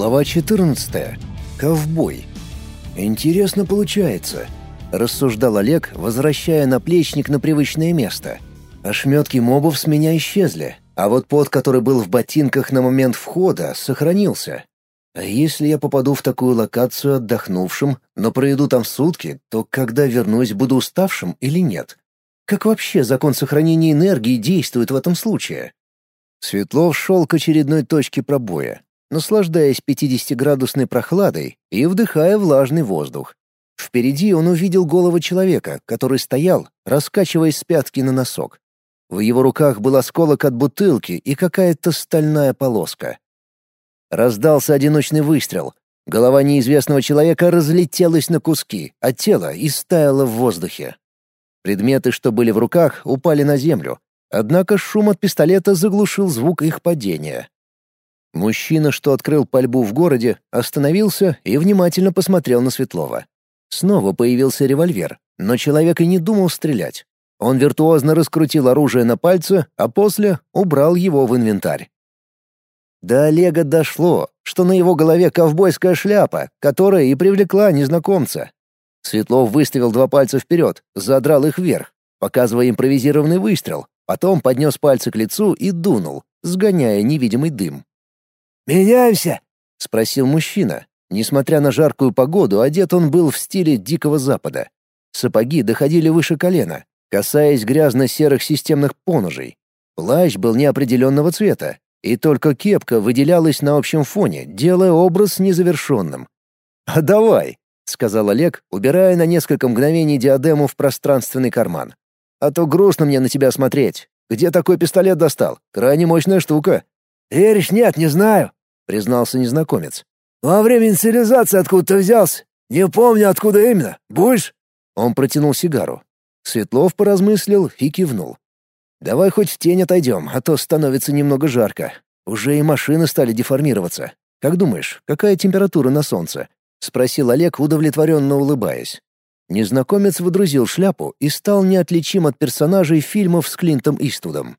Глава 14. Ковбой. Интересно получается, рассуждал Олег, возвращая наплечник на привычное место. Ошметки мобов с меня исчезли, а вот пот, который был в ботинках на момент входа, сохранился. А если я попаду в такую локацию отдохнувшим, но проведу там сутки, то когда вернусь, буду уставшим или нет? Как вообще закон сохранения энергии действует в этом случае? Светлов шел к очередной точке пробоя, наслаждаясь 50-градусной прохладой и вдыхая влажный воздух. Впереди он увидел голову человека, который стоял, раскачиваясь с пятки на носок. В его руках был осколок от бутылки и какая-то стальная полоска. Раздался одиночный выстрел. Голова неизвестного человека разлетелась на куски, а тело истаяло в воздухе. Предметы, что были в руках, упали на землю, однако шум от пистолета заглушил звук их падения. Мужчина, что открыл пальбу в городе, остановился и внимательно посмотрел на Светлова. Снова появился револьвер, но человек и не думал стрелять. Он виртуозно раскрутил оружие на пальце, а после убрал его в инвентарь. До Олега дошло, что на его голове ковбойская шляпа, которая и привлекла незнакомца. Светлов выставил два пальца вперед, задрал их вверх, показывая импровизированный выстрел, потом поднес пальцы к лицу и дунул, сгоняя невидимый дым. «Меняемся?» — спросил мужчина. Несмотря на жаркую погоду, одет он был в стиле Дикого Запада. Сапоги доходили выше колена, касаясь грязно-серых системных поножей. Плащ был неопределенного цвета, и только кепка выделялась на общем фоне, делая образ незавершенным. «А давай», — сказал Олег, убирая на несколько мгновений диадему в пространственный карман. «А то грустно мне на тебя смотреть. Где такой пистолет достал? Крайне мощная штука». «Веришь, нет, не знаю», — признался незнакомец. «Во время инициализации откуда-то взялся. Не помню, откуда именно. Будешь?» Он протянул сигару. Светлов поразмыслил и кивнул. «Давай хоть в тень отойдем, а то становится немного жарко. Уже и машины стали деформироваться. Как думаешь, какая температура на солнце?» — спросил Олег, удовлетворенно улыбаясь. Незнакомец выдрузил шляпу и стал неотличим от персонажей фильмов с Клинтом Иствудом.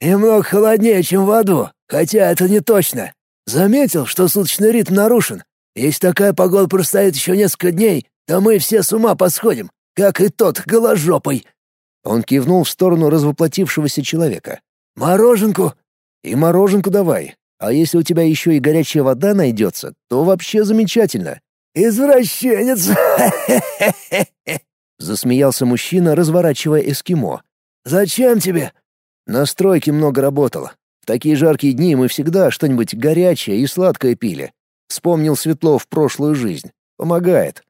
«Немного холоднее, чем в аду, хотя это не точно. Заметил, что суточный ритм нарушен. Если такая погода простоит еще несколько дней, то мы все с ума посходим, как и тот голожопый». Он кивнул в сторону развоплотившегося человека. «Мороженку?» «И мороженку давай. А если у тебя еще и горячая вода найдется, то вообще замечательно». «Извращенец!» Засмеялся мужчина, разворачивая эскимо. «Зачем тебе?» На стройке много работал. Такие жаркие дни мы всегда что-нибудь горячее и сладкое пили. Вспомнил Светлов прошлую жизнь. Помогает.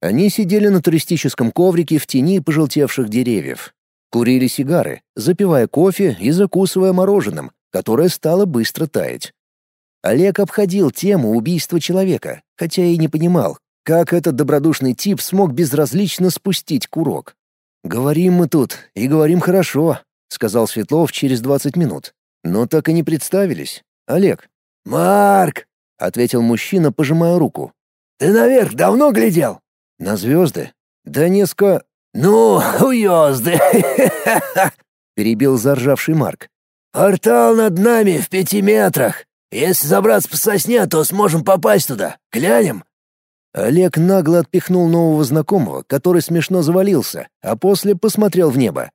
Они сидели на туристическом коврике в тени пожелтевших деревьев. Курили сигары, запивая кофе и закусывая мороженым, которое стало быстро таять. Олег обходил тему убийства человека, хотя и не понимал, как этот добродушный тип смог безразлично спустить курок. «Говорим мы тут, и говорим хорошо», — сказал Светлов через двадцать минут. «Но так и не представились. Олег». «Марк!» — ответил мужчина, пожимая руку. «Ты наверх давно глядел?» «На звезды?» «Да несколько...» «Ну, звезды!» — перебил заржавший Марк. «Портал над нами в пяти метрах. Если забраться по сосне, то сможем попасть туда. Глянем?» Олег нагло отпихнул нового знакомого, который смешно завалился, а после посмотрел в небо.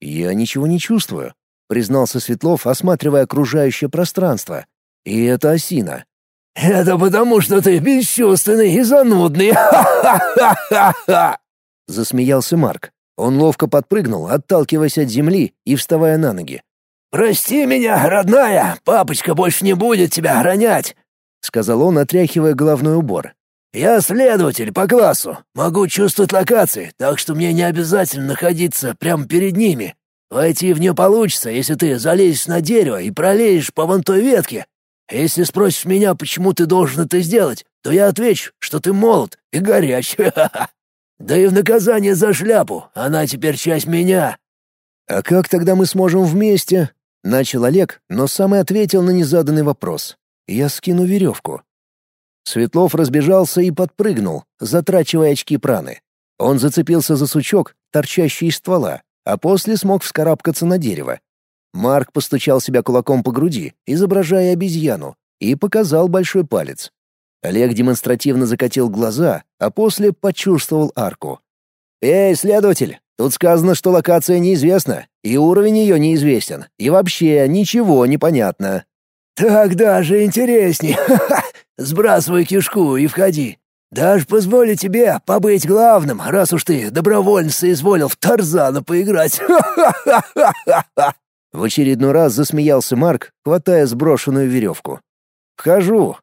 «Я ничего не чувствую», — признался Светлов, осматривая окружающее пространство. «И это осина». «Это потому, что ты бесчувственный и занудный! Ха-ха-ха-ха-ха!» Засмеялся Марк. Он ловко подпрыгнул, отталкиваясь от земли и вставая на ноги. «Прости меня, родная, папочка больше не будет тебя охранять», — сказал он, отряхивая головной убор. «Я следователь по классу, могу чувствовать локации, так что мне не обязательно находиться прямо перед ними. Войти в нее получится, если ты залезешь на дерево и пролезешь по вон той ветке. Если спросишь меня, почему ты должен это сделать, то я отвечу, что ты молод и горяч. Да и в наказание за шляпу, она теперь часть меня». «А как тогда мы сможем вместе?» — начал Олег, но сам и ответил на незаданный вопрос. «Я скину веревку. Светлов разбежался и подпрыгнул, затрачивая очки праны. Он зацепился за сучок, торчащий из ствола, а после смог вскарабкаться на дерево. Марк постучал себя кулаком по груди, изображая обезьяну, и показал большой палец. Олег демонстративно закатил глаза, а после почувствовал арку. «Эй, следователь, тут сказано, что локация неизвестна, и уровень ее неизвестен, и вообще ничего не понятно». «Так даже интересней. Сбрасывай кишку и входи. Даже позволю тебе побыть главным, раз уж ты добровольно соизволил в Тарзана поиграть. В очередной раз засмеялся Марк, хватая сброшенную веревку. «Вхожу».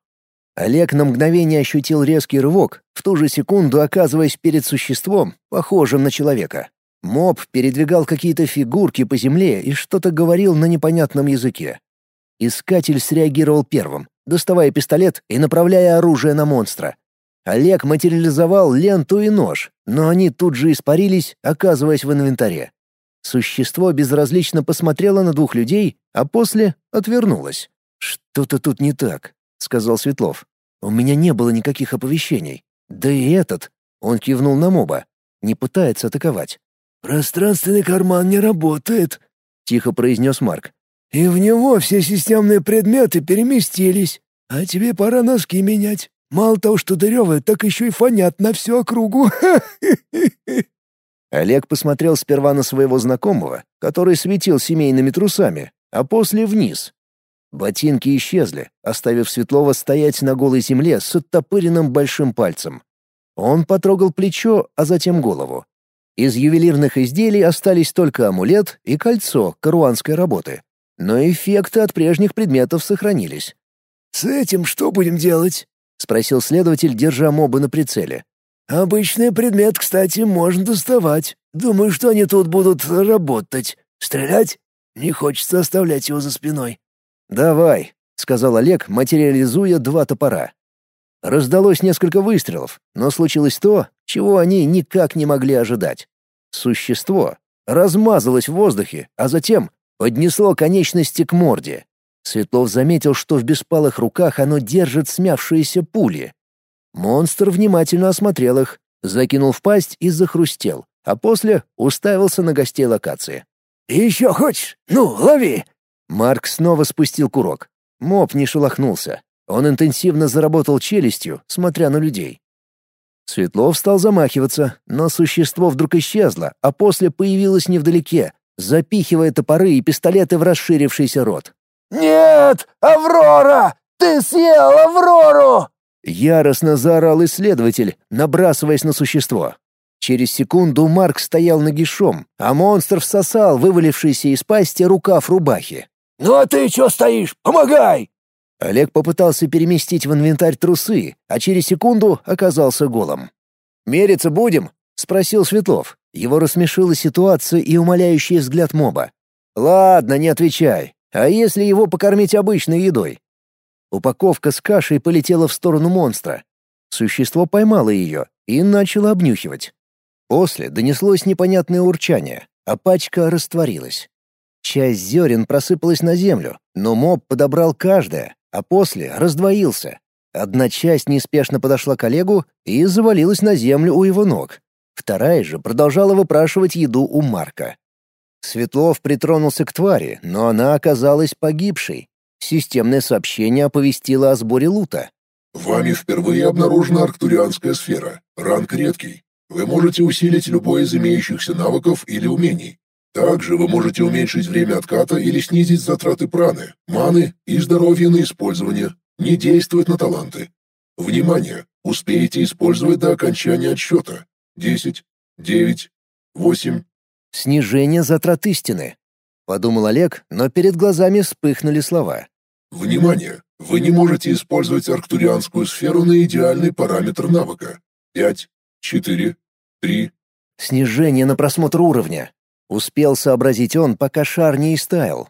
Олег на мгновение ощутил резкий рывок, в ту же секунду оказываясь перед существом, похожим на человека. Моб передвигал какие-то фигурки по земле и что-то говорил на непонятном языке. Искатель среагировал первым, доставая пистолет и направляя оружие на монстра. Олег материализовал ленту и нож, но они тут же испарились, оказываясь в инвентаре. Существо безразлично посмотрело на двух людей, а после отвернулось. «Что-то тут не так», — сказал Светлов. «У меня не было никаких оповещений. Да и этот...» — он кивнул на моба. «Не пытается атаковать». «Пространственный карман не работает», — тихо произнес Марк. «И в него все системные предметы переместились. А тебе пора носки менять. Мало того, что дырявые, так еще и фонят на всю округу. Олег посмотрел сперва на своего знакомого, который светил семейными трусами, а после вниз. Ботинки исчезли, оставив Светлова стоять на голой земле с оттопыренным большим пальцем. Он потрогал плечо, а затем голову. Из ювелирных изделий остались только амулет и кольцо каруанской работы. Но эффекты от прежних предметов сохранились. «С этим что будем делать?» — спросил следователь, держа моба на прицеле. «Обычный предмет, кстати, можно доставать. Думаю, что они тут будут работать. Стрелять? Не хочется оставлять его за спиной». «Давай», — сказал Олег, материализуя два топора. Раздалось несколько выстрелов, но случилось то, чего они никак не могли ожидать. Существо размазалось в воздухе, а затем поднесло конечности к морде. Светлов заметил, что в беспалых руках оно держит смявшиеся пули. Монстр внимательно осмотрел их, закинул в пасть и захрустел, а после уставился на гостей локации. «Еще хочешь? Ну, лови!» Марк снова спустил курок. Моб не шелохнулся. Он интенсивно заработал челюстью, смотря на людей. Светлов стал замахиваться, но существо вдруг исчезло, а после появилось невдалеке, запихивая топоры и пистолеты в расширившийся рот. «Нет! Аврора! Ты съел Аврору!» Яростно заорал исследователь, набрасываясь на существо. Через секунду Марк стоял нагишом, а монстр всосал вывалившийся из пасти рукав рубахи. «Ну а ты чё стоишь? Помогай!» Олег попытался переместить в инвентарь трусы, а через секунду оказался голым. «Мериться будем?» — спросил Светлов. Его рассмешила ситуация и умоляющий взгляд моба. «Ладно, не отвечай. А если его покормить обычной едой? Упаковка с кашей полетела в сторону монстра. Существо поймало ее и начало обнюхивать. После донеслось непонятное урчание, а пачка растворилась. Часть зерен просыпалась на землю, но моб подобрал каждое, а после раздвоился. Одна часть неспешно подошла к Олегу и завалилась на землю у его ног. Вторая же продолжала выпрашивать еду у Марка. Светлов притронулся к твари, но она оказалась погибшей. Системное сообщение оповестило о сборе лута. «Вами впервые обнаружена арктурианская сфера. Ранг редкий. Вы можете усилить любой из имеющихся навыков или умений. Также вы можете уменьшить время отката или снизить затраты праны, маны и здоровья на использование. Не действует на таланты. Внимание! Успеете использовать до окончания отсчета. 10, 9, 8, Снижение затрат истины. Подумал Олег, но перед глазами вспыхнули слова. Внимание! Вы не можете использовать арктурианскую сферу на идеальный параметр навыка. Пять, четыре, три. Снижение на просмотр уровня. Успел сообразить он, пока шар не истаял.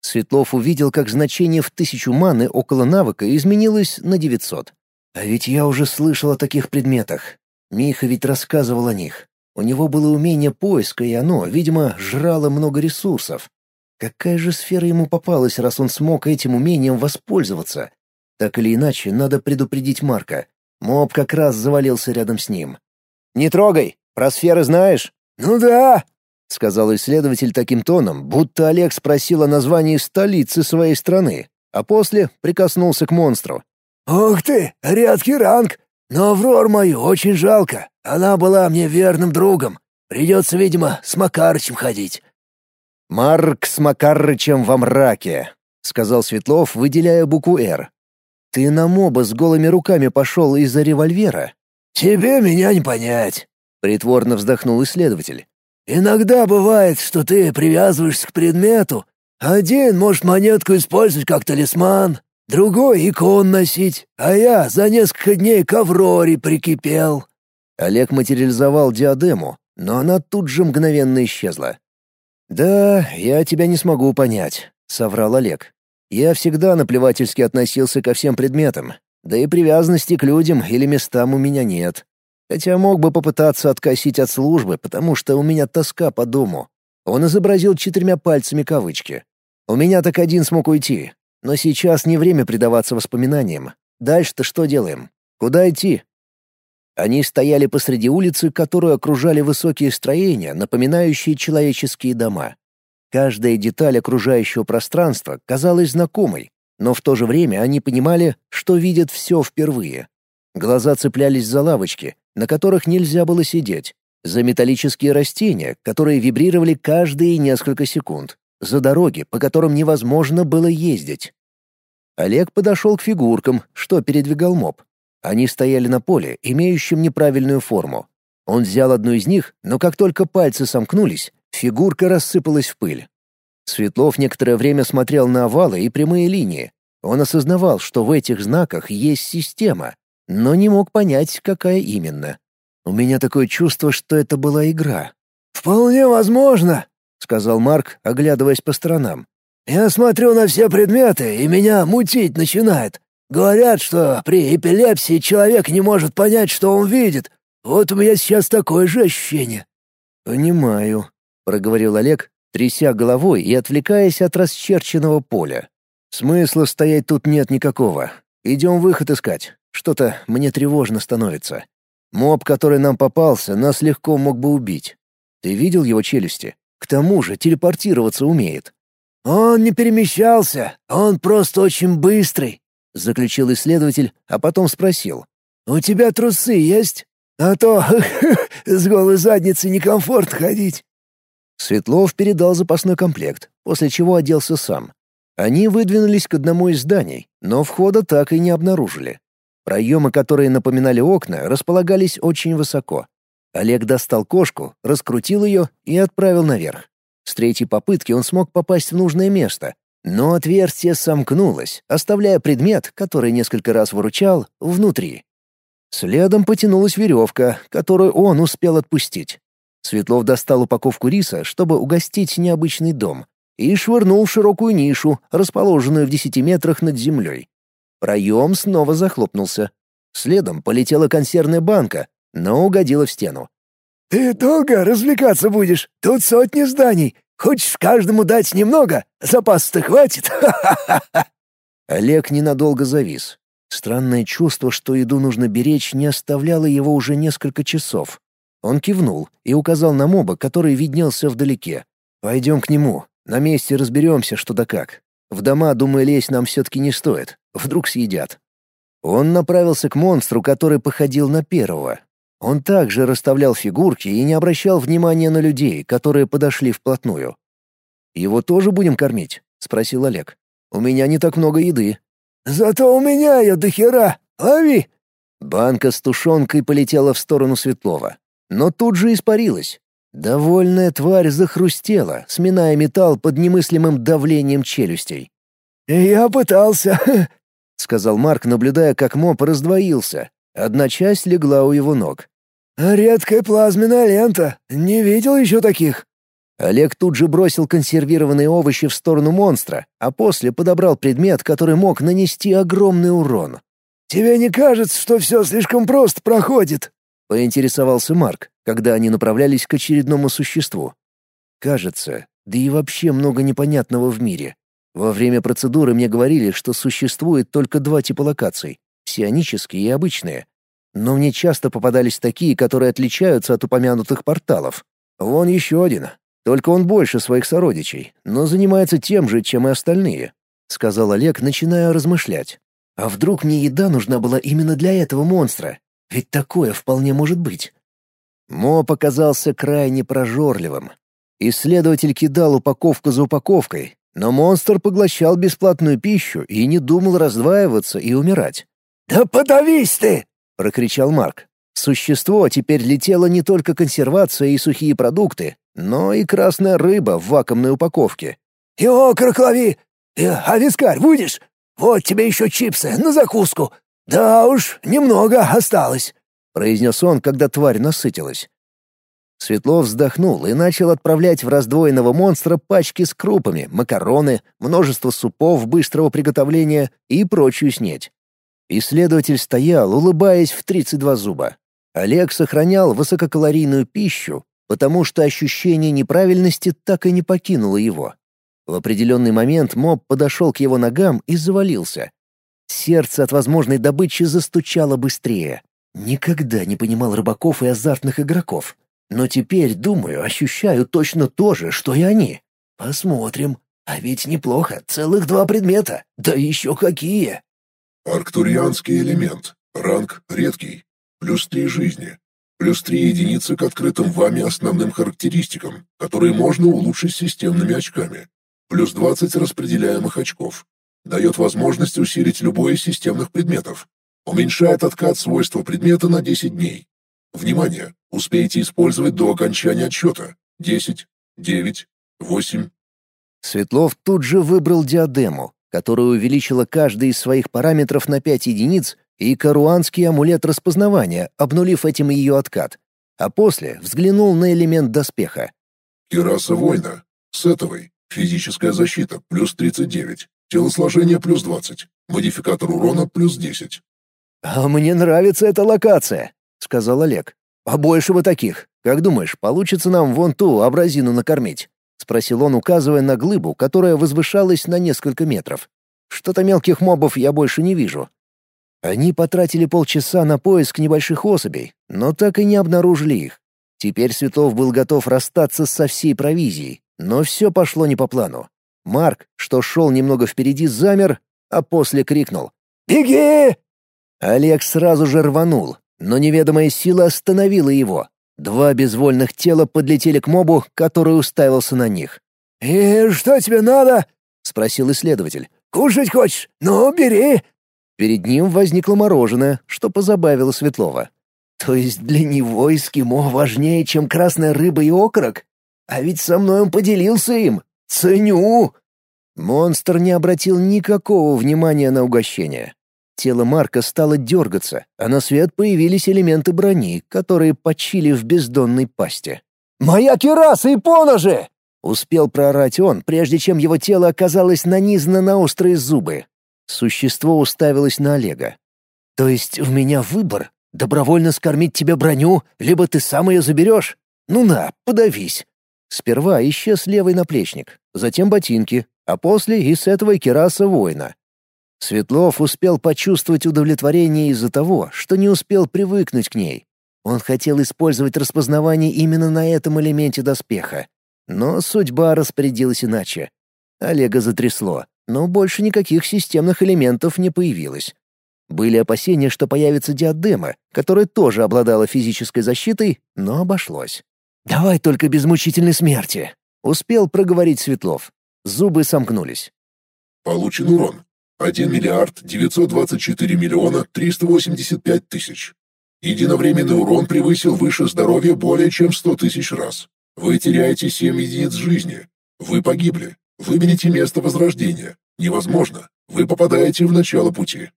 Светлов увидел, как значение в тысячу маны около навыка изменилось на 900. А ведь я уже слышал о таких предметах. Миха ведь рассказывал о них. У него было умение поиска, и оно, видимо, жрало много ресурсов. Какая же сфера ему попалась, раз он смог этим умением воспользоваться? Так или иначе, надо предупредить Марка. Моб как раз завалился рядом с ним. «Не трогай! Про сферы знаешь?» «Ну да!» — сказал исследователь таким тоном, будто Олег спросил о названии столицы своей страны. а после прикоснулся к монстру. «Ух ты, редкий ранг! Но Аврор мою очень жалко. Она была мне верным другом. Придется, видимо, с Макарычем ходить». «Марк с Макарычем во мраке», — сказал Светлов, выделяя букву «Р». «Ты на моба с голыми руками пошел из-за револьвера?» «Тебе меня не понять», — притворно вздохнул исследователь. «Иногда бывает, что ты привязываешься к предмету. Один может монетку использовать как талисман, другой — икон носить, а я за несколько дней к Авроре прикипел». Олег материализовал диадему, но она тут же мгновенно исчезла. «Да, я тебя не смогу понять», — соврал Олег. «Я всегда наплевательски относился ко всем предметам, да и привязанности к людям или местам у меня нет. Хотя мог бы попытаться откосить от службы, потому что у меня тоска по дому». Он изобразил четырьмя пальцами кавычки. «У меня так один смог уйти, но сейчас не время предаваться воспоминаниям. Дальше-то что делаем? Куда идти?» Они стояли посреди улицы, которую окружали высокие строения, напоминающие человеческие дома. Каждая деталь окружающего пространства казалась знакомой, но в то же время они понимали, что видят все впервые. Глаза цеплялись за лавочки, на которых нельзя было сидеть, за металлические растения, которые вибрировали каждые несколько секунд, за дороги, по которым невозможно было ездить. Олег подошел к фигуркам, что передвигал моб. Они стояли на поле, имеющем неправильную форму. Он взял одну из них, но как только пальцы сомкнулись, фигурка рассыпалась в пыль. Светлов некоторое время смотрел на овалы и прямые линии. Он осознавал, что в этих знаках есть система, но не мог понять, какая именно. У меня такое чувство, что это была игра. «Вполне возможно», — сказал Марк, оглядываясь по сторонам. «Я смотрю на все предметы, и меня мутить начинает. Говорят, что при эпилепсии человек не может понять, что он видит. Вот у меня сейчас такое же ощущение». «Понимаю», — проговорил Олег, тряся головой и отвлекаясь от расчерченного поля. «Смысла стоять тут нет никакого. Идем выход искать. Что-то мне тревожно становится. Моб, который нам попался, нас легко мог бы убить. Ты видел его челюсти? Тому же телепортироваться умеет». «Он не перемещался, он просто очень быстрый заключил исследователь, а потом спросил. «У тебя трусы есть? А то с голой задницей некомфортно ходить». Светлов передал запасной комплект, после чего оделся сам. Они выдвинулись к одному из зданий, но входа так и не обнаружили. Проемы, которые напоминали окна, располагались очень высоко. Олег достал кошку, раскрутил ее и отправил наверх. С третьей попытки он смог попасть в нужное место, но отверстие сомкнулось, оставляя предмет, который несколько раз выручал, внутри. Следом потянулась веревка, которую он успел отпустить. Светлов достал упаковку риса, чтобы угостить необычный дом, и швырнул в широкую нишу, расположенную в десяти метрах над землей. Проем снова захлопнулся. Следом полетела консервная банка, но угодила в стену. «Ты долго развлекаться будешь? Тут сотни зданий. Хочешь каждому дать немного? Запас-то хватит? Олег ненадолго завис. Странное чувство, что еду нужно беречь, не оставляло его уже несколько часов. Он кивнул и указал на моба, который виднелся вдалеке. «Пойдем к нему. На месте разберемся, что да как. В дома, думаю, лезть нам все-таки не стоит. Вдруг съедят». Он направился к монстру, который походил на первого, он также расставлял фигурки и не обращал внимания на людей, которые подошли вплотную. «Его тоже будем кормить?» — спросил Олег. «У меня не так много еды». «Зато у меня ее до хера! Лови!» Банка с тушенкой полетела в сторону Светлова, но тут же испарилась. Довольная тварь захрустела, сминая металл под немыслимым давлением челюстей. «Я пытался», — сказал Марк, наблюдая, как моб раздвоился, Одна часть легла у его ног. «Редкая плазменная лента. Не видел еще таких». Олег тут же бросил консервированные овощи в сторону монстра, а после подобрал предмет, который мог нанести огромный урон. «Тебе не кажется, что все слишком просто проходит?» — поинтересовался Марк, когда они направлялись к очередному существу. «Кажется, да и вообще много непонятного в мире. Во время процедуры мне говорили, что существует только два типа локаций псионические и обычные. Но мне часто попадались такие, которые отличаются от упомянутых порталов. Вон еще один. Только он больше своих сородичей, но занимается тем же, чем и остальные. — сказал Олег, начиная размышлять. «А вдруг мне еда нужна была именно для этого монстра? Ведь такое вполне может быть». Мо показался крайне прожорливым. Исследователь кидал упаковку за упаковкой, но монстр поглощал бесплатную пищу и не думал раздваиваться и умирать. «Да подавись ты!» — прокричал Марк. Существо теперь летело не только консервация и сухие продукты, но и красная рыба в вакуумной упаковке. «И окорок лови! И, а вискарь будешь? Вот тебе еще чипсы на закуску. Да уж, немного осталось», — произнес он, когда тварь насытилась. Светлов вздохнул и начал отправлять в раздвоенного монстра пачки с крупами, макароны, множество супов быстрого приготовления и прочую снеть. Исследователь стоял, улыбаясь в 32 зуба. Олег сохранял высококалорийную пищу, потому что ощущение неправильности так и не покинуло его. В определенный момент моб подошел к его ногам и завалился. Сердце от возможной добычи застучало быстрее. Никогда не понимал рыбаков и азартных игроков. Но теперь, думаю, ощущаю точно то же, что и они. Посмотрим. А ведь неплохо, целых два предмета. Да еще какие! Арктурианский элемент. Ранг редкий. Плюс три жизни. Плюс три единицы к открытым вами основным характеристикам, которые можно улучшить системными очками. Плюс 20 распределяемых очков. Дает возможность усилить любой из системных предметов. Уменьшает откат свойства предмета на 10 дней. Внимание! Успейте использовать до окончания отсчета. 10, 9, 8. Светлов тут же выбрал диадему, которая увеличила каждый из своих параметров на 5 единиц и каруанский амулет распознавания, обнулив этим ее откат. А после взглянул на элемент доспеха. Кераса воина. Сетовый. Физическая защита плюс 39. Телосложение плюс 20. Модификатор урона плюс 10. «А мне нравится эта локация», — сказал Олег. «Побольше бы таких. Как думаешь, получится нам вон ту абразину накормить?» — спросил он, указывая на глыбу, которая возвышалась на несколько метров. «Что-то мелких мобов я больше не вижу. Они потратили полчаса на поиск небольших особей, но так и не обнаружили их. Теперь Светлов был готов расстаться со всей провизией, но все пошло не по плану. Марк, что шел немного впереди, замер, а после крикнул «Беги!». Олег сразу же рванул, но неведомая сила остановила его. Два безвольных тела подлетели к мобу, который уставился на них. «И что тебе надо?» — спросил исследователь. «Кушать хочешь? Ну, бери!» Перед ним возникло мороженое, что позабавило Светлова. То есть для него эскимо важнее, чем красная рыба и окорок? А ведь со мной он поделился им. Ценю! Монстр не обратил никакого внимания на угощение. Тело Марка стало дергаться, а на свет появились элементы брони, которые почили в бездонной пасти. «Моя кераса и поножи!» Успел проорать он, прежде чем его тело оказалось нанизано на острые зубы. Существо уставилось на Олега. «То есть у меня выбор? Добровольно скормить тебе броню, либо ты сам ее заберешь? Ну на, подавись!» Сперва исчез левый наплечник, затем ботинки, а после и с этого кераса воина. Светлов успел почувствовать удовлетворение из-за того, что не успел привыкнуть к ней. Он хотел использовать распознавание именно на этом элементе доспеха. Но судьба распорядилась иначе. Олега затрясло но больше никаких системных элементов не появилось. Были опасения, что появится диадема, которая тоже обладала физической защитой, но обошлось. «Давай только без мучительной смерти», — успел проговорить Светлов. Зубы сомкнулись. Получен урон. 1 миллиард 924 миллиона 385 тысяч. Единовременный урон превысил выше здоровья более чем 100 тысяч раз. Вы теряете 7 единиц жизни. Вы погибли. Выберите место возрождения. Невозможно. Вы попадаете в начало пути.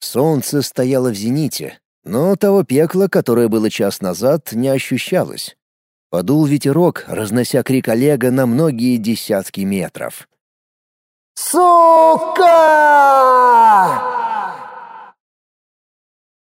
Солнце стояло в зените, но того пекла, которое было час назад, не ощущалось. Подул ветерок, разнося крик Олега на многие десятки метров. «Сука!»